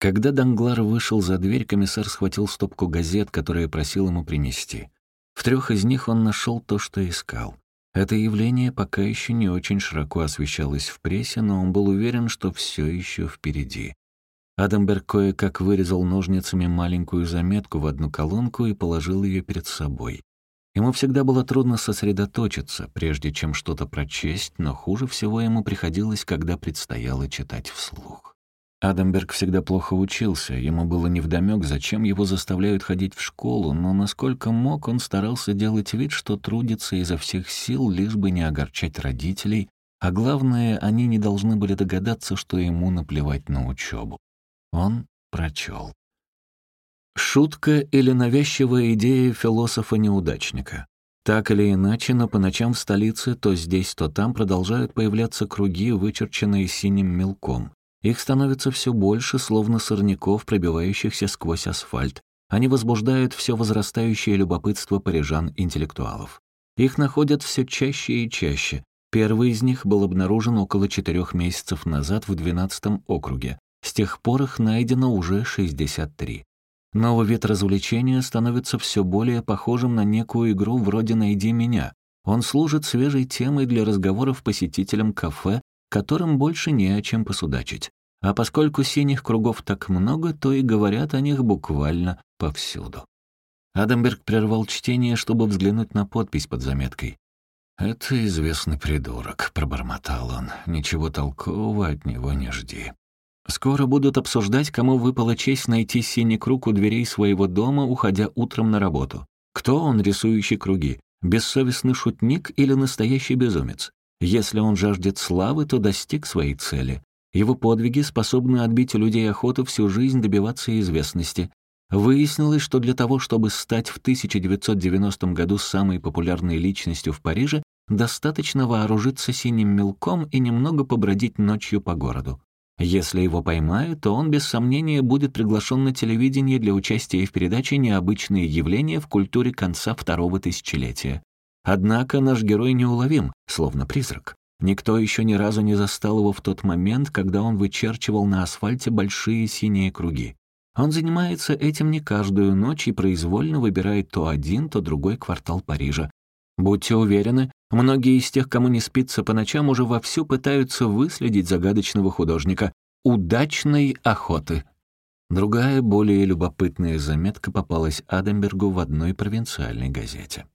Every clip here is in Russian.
Когда Данглар вышел за дверь, комиссар схватил стопку газет, которые просил ему принести. В трех из них он нашел то, что искал. Это явление пока еще не очень широко освещалось в прессе, но он был уверен, что все еще впереди. Адамберг кое-как вырезал ножницами маленькую заметку в одну колонку и положил ее перед собой. Ему всегда было трудно сосредоточиться, прежде чем что-то прочесть, но хуже всего ему приходилось, когда предстояло читать вслух. Адамберг всегда плохо учился, ему было невдомёк, зачем его заставляют ходить в школу, но насколько мог, он старался делать вид, что трудится изо всех сил, лишь бы не огорчать родителей, а главное, они не должны были догадаться, что ему наплевать на учебу. Он прочел. Шутка или навязчивая идея философа-неудачника. Так или иначе, но по ночам в столице то здесь, то там продолжают появляться круги, вычерченные синим мелком. Их становится все больше, словно сорняков, пробивающихся сквозь асфальт. Они возбуждают все возрастающее любопытство парижан-интеллектуалов. Их находят все чаще и чаще. Первый из них был обнаружен около четырех месяцев назад в 12 округе. С тех пор их найдено уже 63. Новый вид развлечения становится все более похожим на некую игру вроде «Найди меня». Он служит свежей темой для разговоров посетителям кафе которым больше не о чем посудачить. А поскольку синих кругов так много, то и говорят о них буквально повсюду. Адамберг прервал чтение, чтобы взглянуть на подпись под заметкой. «Это известный придурок», — пробормотал он. «Ничего толкового от него не жди». Скоро будут обсуждать, кому выпала честь найти синий круг у дверей своего дома, уходя утром на работу. Кто он, рисующий круги? Бессовестный шутник или настоящий безумец? Если он жаждет славы, то достиг своей цели. Его подвиги способны отбить у людей охоту всю жизнь добиваться известности. Выяснилось, что для того, чтобы стать в 1990 году самой популярной личностью в Париже, достаточно вооружиться синим мелком и немного побродить ночью по городу. Если его поймают, то он без сомнения будет приглашен на телевидение для участия в передаче «Необычные явления в культуре конца второго тысячелетия». Однако наш герой неуловим, словно призрак. Никто еще ни разу не застал его в тот момент, когда он вычерчивал на асфальте большие синие круги. Он занимается этим не каждую ночь и произвольно выбирает то один, то другой квартал Парижа. Будьте уверены, многие из тех, кому не спится по ночам, уже вовсю пытаются выследить загадочного художника. Удачной охоты. Другая, более любопытная заметка попалась Адамбергу в одной провинциальной газете.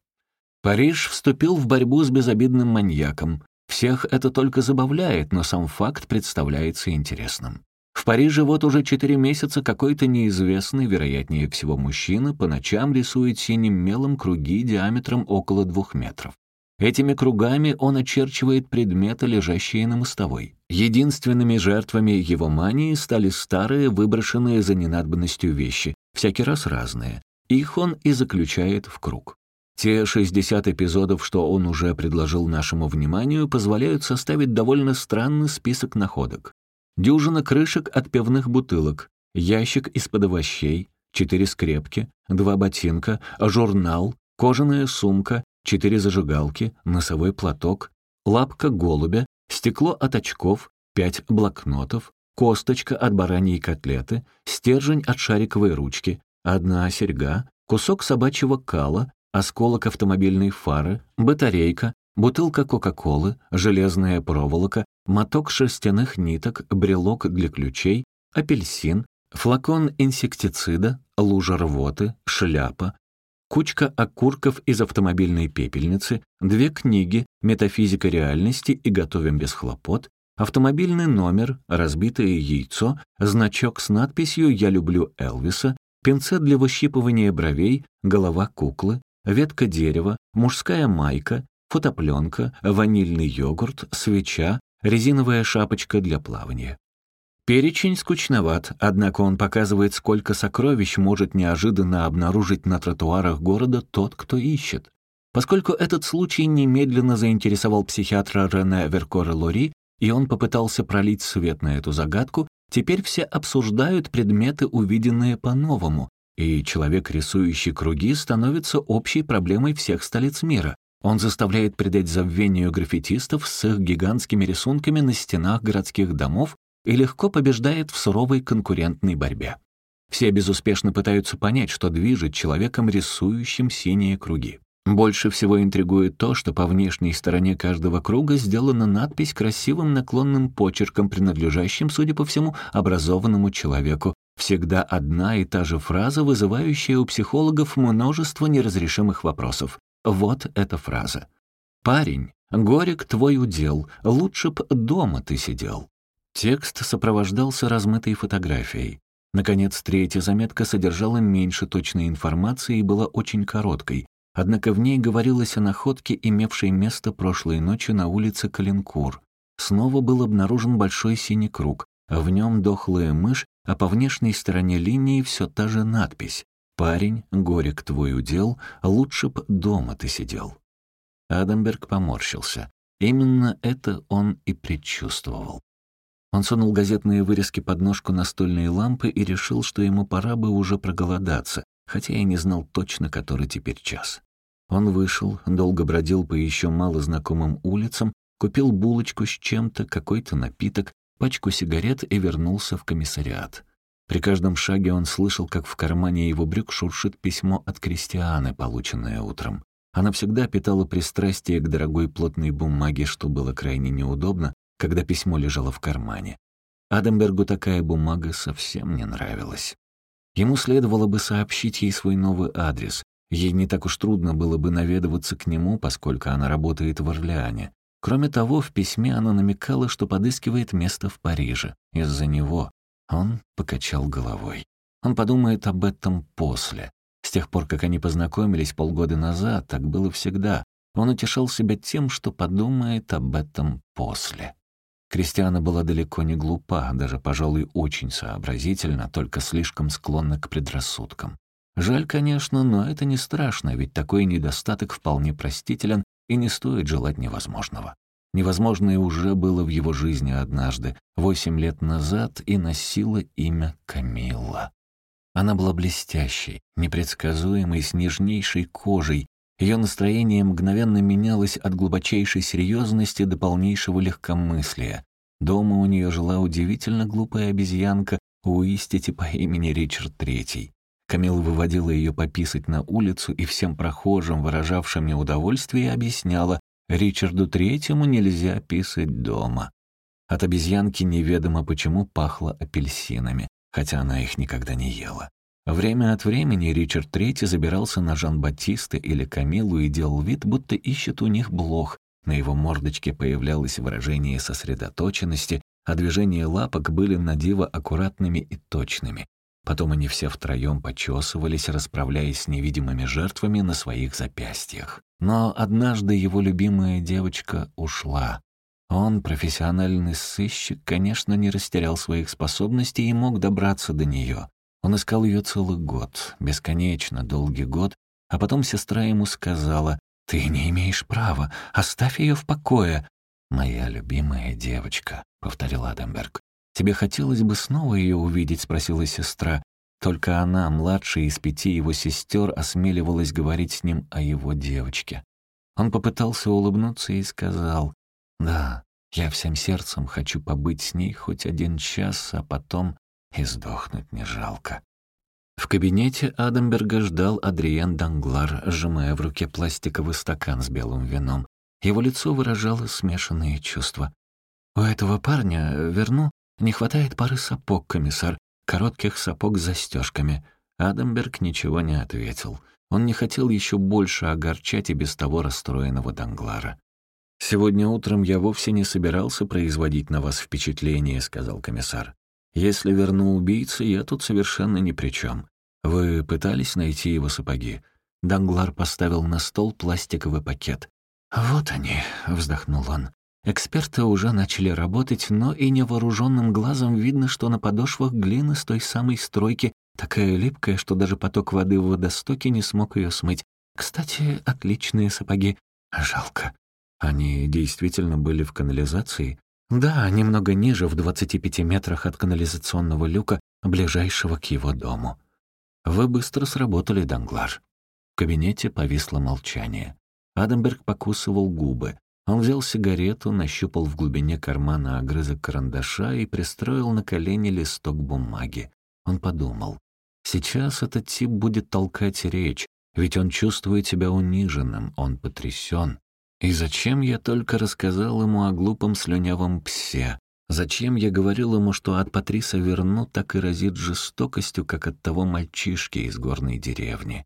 Париж вступил в борьбу с безобидным маньяком. Всех это только забавляет, но сам факт представляется интересным. В Париже вот уже четыре месяца какой-то неизвестный, вероятнее всего мужчина, по ночам рисует синим мелом круги диаметром около двух метров. Этими кругами он очерчивает предметы, лежащие на мостовой. Единственными жертвами его мании стали старые, выброшенные за ненадобностью вещи, всякий раз разные. Их он и заключает в круг. Те 60 эпизодов, что он уже предложил нашему вниманию, позволяют составить довольно странный список находок. Дюжина крышек от пивных бутылок, ящик из-под овощей, четыре скрепки, два ботинка, журнал, кожаная сумка, четыре зажигалки, носовой платок, лапка голубя, стекло от очков, пять блокнотов, косточка от бараньей котлеты, стержень от шариковой ручки, одна серьга, кусок собачьего кала, осколок автомобильной фары, батарейка, бутылка Кока-Колы, железная проволока, моток шерстяных ниток, брелок для ключей, апельсин, флакон инсектицида, лужа рвоты, шляпа, кучка окурков из автомобильной пепельницы, две книги «Метафизика реальности» и «Готовим без хлопот», автомобильный номер, разбитое яйцо, значок с надписью «Я люблю Элвиса», пинцет для выщипывания бровей, голова куклы, ветка дерева, мужская майка, фотопленка, ванильный йогурт, свеча, резиновая шапочка для плавания. Перечень скучноват, однако он показывает, сколько сокровищ может неожиданно обнаружить на тротуарах города тот, кто ищет. Поскольку этот случай немедленно заинтересовал психиатра Рене Веркора Лори, и он попытался пролить свет на эту загадку, теперь все обсуждают предметы, увиденные по-новому, и человек, рисующий круги, становится общей проблемой всех столиц мира. Он заставляет предать забвению граффитистов с их гигантскими рисунками на стенах городских домов и легко побеждает в суровой конкурентной борьбе. Все безуспешно пытаются понять, что движет человеком, рисующим синие круги. Больше всего интригует то, что по внешней стороне каждого круга сделана надпись красивым наклонным почерком, принадлежащим, судя по всему, образованному человеку. Всегда одна и та же фраза, вызывающая у психологов множество неразрешимых вопросов. Вот эта фраза. «Парень, горек твой удел, лучше б дома ты сидел». Текст сопровождался размытой фотографией. Наконец, третья заметка содержала меньше точной информации и была очень короткой. Однако в ней говорилось о находке, имевшей место прошлой ночью на улице Калинкур. Снова был обнаружен большой синий круг, в нем дохлая мышь, а по внешней стороне линии все та же надпись «Парень, горек твой удел, лучше б дома ты сидел». Адамберг поморщился. Именно это он и предчувствовал. Он сунул газетные вырезки под ножку настольной лампы и решил, что ему пора бы уже проголодаться, хотя и не знал точно, который теперь час. Он вышел, долго бродил по еще мало знакомым улицам, купил булочку с чем-то, какой-то напиток, пачку сигарет и вернулся в комиссариат. При каждом шаге он слышал, как в кармане его брюк шуршит письмо от Кристианы, полученное утром. Она всегда питала пристрастие к дорогой плотной бумаге, что было крайне неудобно, когда письмо лежало в кармане. Адамбергу такая бумага совсем не нравилась. Ему следовало бы сообщить ей свой новый адрес. Ей не так уж трудно было бы наведываться к нему, поскольку она работает в Орлеане. Кроме того, в письме она намекала, что подыскивает место в Париже. Из-за него он покачал головой. Он подумает об этом после. С тех пор, как они познакомились полгода назад, так было всегда. Он утешал себя тем, что подумает об этом после. Кристиана была далеко не глупа, даже, пожалуй, очень сообразительна, только слишком склонна к предрассудкам. Жаль, конечно, но это не страшно, ведь такой недостаток вполне простителен и не стоит желать невозможного. Невозможное уже было в его жизни однажды, восемь лет назад, и носило имя Камилла. Она была блестящей, непредсказуемой, с нежнейшей кожей. Ее настроение мгновенно менялось от глубочайшей серьезности до полнейшего легкомыслия. Дома у нее жила удивительно глупая обезьянка Уистити по имени Ричард Третий. Камила выводила ее пописать на улицу и всем прохожим, выражавшим неудовольствие, объясняла, Ричарду Третьему нельзя писать дома. От обезьянки неведомо почему пахло апельсинами, хотя она их никогда не ела. Время от времени Ричард Третий забирался на Жан-Батиста или Камилу и делал вид, будто ищет у них блох, на его мордочке появлялось выражение сосредоточенности, а движения лапок были на диво аккуратными и точными. Потом они все втроем почесывались, расправляясь с невидимыми жертвами на своих запястьях. Но однажды его любимая девочка ушла. Он, профессиональный сыщик, конечно, не растерял своих способностей и мог добраться до нее. Он искал ее целый год, бесконечно долгий год, а потом сестра ему сказала, «Ты не имеешь права. Оставь ее в покое». «Моя любимая девочка», — повторил Адамберг. «Тебе хотелось бы снова ее увидеть?» — спросила сестра. Только она, младшая из пяти его сестер, осмеливалась говорить с ним о его девочке. Он попытался улыбнуться и сказал, «Да, я всем сердцем хочу побыть с ней хоть один час, а потом и сдохнуть не жалко». В кабинете Адамберга ждал Адриен Данглар, сжимая в руке пластиковый стакан с белым вином. Его лицо выражало смешанные чувства. «У этого парня, верну, не хватает пары сапог, комиссар, коротких сапог с застежками». Адамберг ничего не ответил. Он не хотел еще больше огорчать и без того расстроенного Данглара. «Сегодня утром я вовсе не собирался производить на вас впечатление», — сказал комиссар. Если верну убийцы, я тут совершенно ни при чем. Вы пытались найти его сапоги?» Данглар поставил на стол пластиковый пакет. «Вот они», — вздохнул он. Эксперты уже начали работать, но и невооруженным глазом видно, что на подошвах глины с той самой стройки такая липкая, что даже поток воды в водостоке не смог ее смыть. Кстати, отличные сапоги. Жалко. Они действительно были в канализации? Да, немного ниже, в 25 метрах от канализационного люка, ближайшего к его дому. Вы быстро сработали, Данглар. В кабинете повисло молчание. Адамберг покусывал губы. Он взял сигарету, нащупал в глубине кармана огрызок карандаша и пристроил на колени листок бумаги. Он подумал, сейчас этот тип будет толкать речь, ведь он чувствует себя униженным, он потрясен. И зачем я только рассказал ему о глупом слюнявом псе? Зачем я говорил ему, что от Патриса Верну так и разит жестокостью, как от того мальчишки из горной деревни?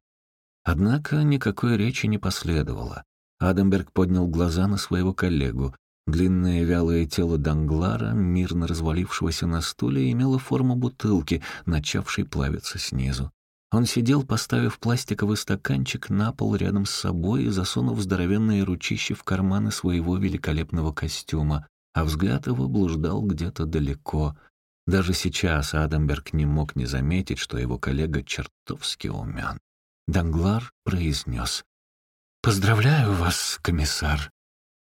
Однако никакой речи не последовало. Адамберг поднял глаза на своего коллегу. Длинное вялое тело Данглара, мирно развалившегося на стуле, имело форму бутылки, начавшей плавиться снизу. Он сидел, поставив пластиковый стаканчик на пол рядом с собой и засунув здоровенные ручища в карманы своего великолепного костюма, а взгляд его блуждал где-то далеко. Даже сейчас Адамберг не мог не заметить, что его коллега чертовски умен. Данглар произнес «Поздравляю вас, комиссар».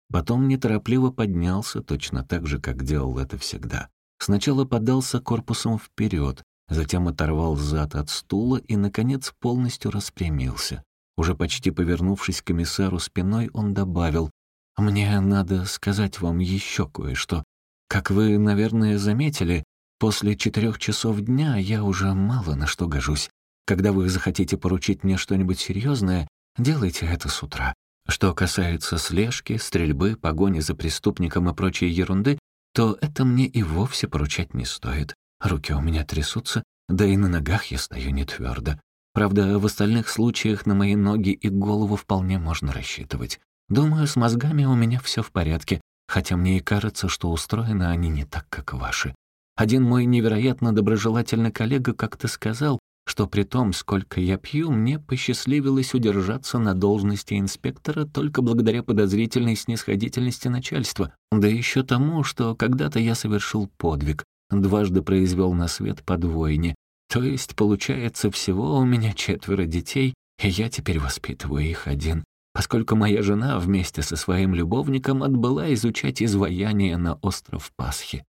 Потом неторопливо поднялся, точно так же, как делал это всегда. Сначала подался корпусом вперед, затем оторвал зад от стула и, наконец, полностью распрямился. Уже почти повернувшись к комиссару спиной, он добавил, «Мне надо сказать вам еще кое-что. Как вы, наверное, заметили, после четырех часов дня я уже мало на что гожусь. Когда вы захотите поручить мне что-нибудь серьезное, делайте это с утра. Что касается слежки, стрельбы, погони за преступником и прочей ерунды, то это мне и вовсе поручать не стоит. Руки у меня трясутся, да и на ногах я стою не твердо. Правда, в остальных случаях на мои ноги и голову вполне можно рассчитывать. Думаю, с мозгами у меня все в порядке, хотя мне и кажется, что устроены они не так, как ваши. Один мой невероятно доброжелательный коллега как-то сказал, что при том, сколько я пью, мне посчастливилось удержаться на должности инспектора только благодаря подозрительной снисходительности начальства, да еще тому, что когда-то я совершил подвиг, дважды произвел на свет подвойне, то есть, получается, всего у меня четверо детей, и я теперь воспитываю их один, поскольку моя жена вместе со своим любовником отбыла изучать изваяние на остров Пасхи.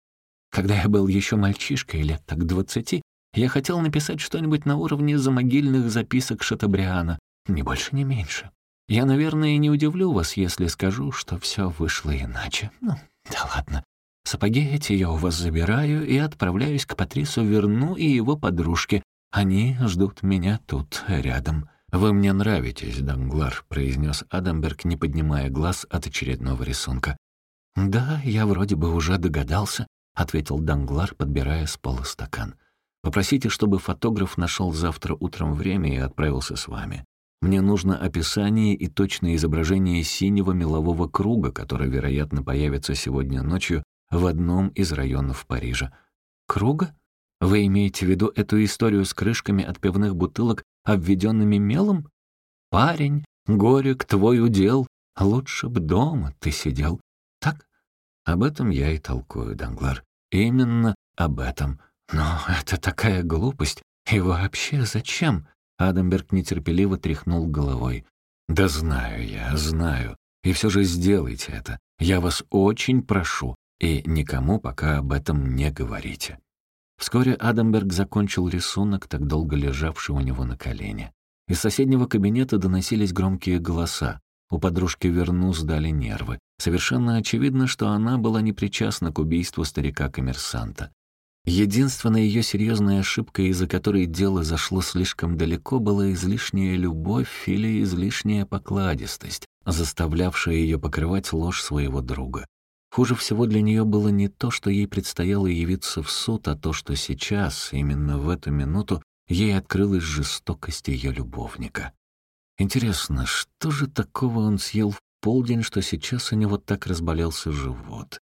Когда я был еще мальчишкой, лет так двадцати, я хотел написать что-нибудь на уровне замогильных записок Шатабриана, ни больше, ни меньше. Я, наверное, не удивлю вас, если скажу, что все вышло иначе. Ну, да ладно. Сапоги эти я у вас забираю и отправляюсь к Патрису Верну и его подружке. Они ждут меня тут, рядом. «Вы мне нравитесь, Данглар», — произнес Адамберг, не поднимая глаз от очередного рисунка. «Да, я вроде бы уже догадался», — ответил Данглар, подбирая с пола стакан. Попросите, чтобы фотограф нашел завтра утром время и отправился с вами. Мне нужно описание и точное изображение синего мелового круга, который, вероятно, появится сегодня ночью в одном из районов Парижа. Круга? Вы имеете в виду эту историю с крышками от пивных бутылок, обведенными мелом? Парень, горек, твой удел. Лучше б дома ты сидел. Так? Об этом я и толкую, Данглар. Именно об этом. «Но это такая глупость. И вообще зачем?» Адамберг нетерпеливо тряхнул головой. «Да знаю я, знаю. И все же сделайте это. Я вас очень прошу. И никому пока об этом не говорите». Вскоре Адамберг закончил рисунок, так долго лежавший у него на колене. Из соседнего кабинета доносились громкие голоса. У подружки Верну сдали нервы. Совершенно очевидно, что она была не причастна к убийству старика-коммерсанта. Единственная ее серьезная ошибка, из-за которой дело зашло слишком далеко, была излишняя любовь или излишняя покладистость, заставлявшая ее покрывать ложь своего друга. Хуже всего для нее было не то, что ей предстояло явиться в суд, а то, что сейчас, именно в эту минуту, ей открылась жестокость ее любовника. Интересно, что же такого он съел в полдень, что сейчас у него так разболелся живот?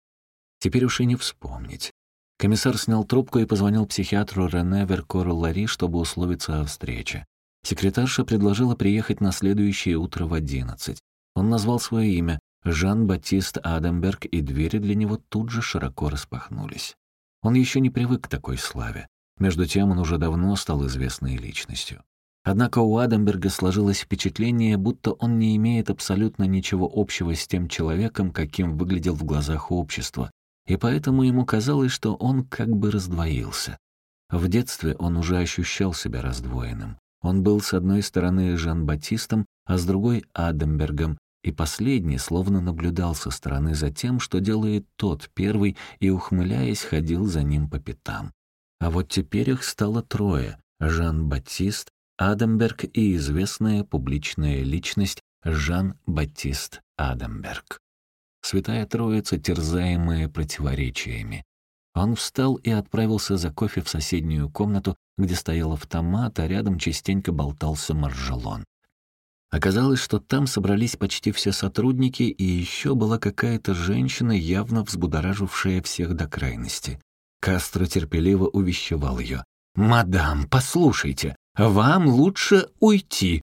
Теперь уж и не вспомнить. Комиссар снял трубку и позвонил психиатру Рене Веркору Лари, чтобы условиться о встрече. Секретарша предложила приехать на следующее утро в одиннадцать. Он назвал свое имя — Жан-Батист Адамберг, и двери для него тут же широко распахнулись. Он еще не привык к такой славе. Между тем он уже давно стал известной личностью. Однако у Адамберга сложилось впечатление, будто он не имеет абсолютно ничего общего с тем человеком, каким выглядел в глазах общества, и поэтому ему казалось, что он как бы раздвоился. В детстве он уже ощущал себя раздвоенным. Он был с одной стороны Жан-Батистом, а с другой — Адамбергом, и последний словно наблюдал со стороны за тем, что делает тот первый, и, ухмыляясь, ходил за ним по пятам. А вот теперь их стало трое — Жан-Батист, Адамберг и известная публичная личность Жан-Батист Адамберг. Святая Троица, терзаемая противоречиями. Он встал и отправился за кофе в соседнюю комнату, где стоял автомат, а рядом частенько болтался маржелон. Оказалось, что там собрались почти все сотрудники, и еще была какая-то женщина, явно взбудоражившая всех до крайности. Кастро терпеливо увещевал ее. «Мадам, послушайте, вам лучше уйти.